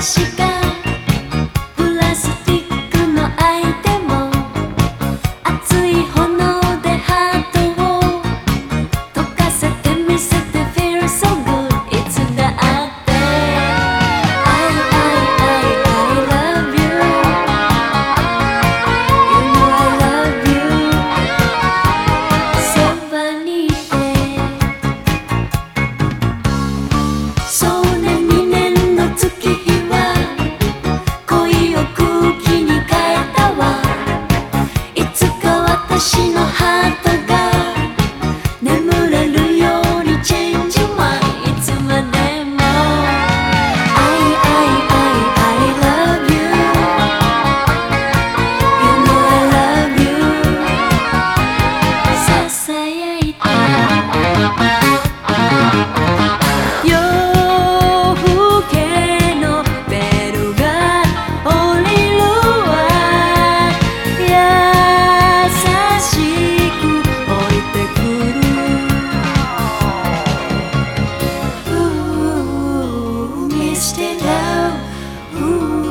私 Stay Lowe. Ooh.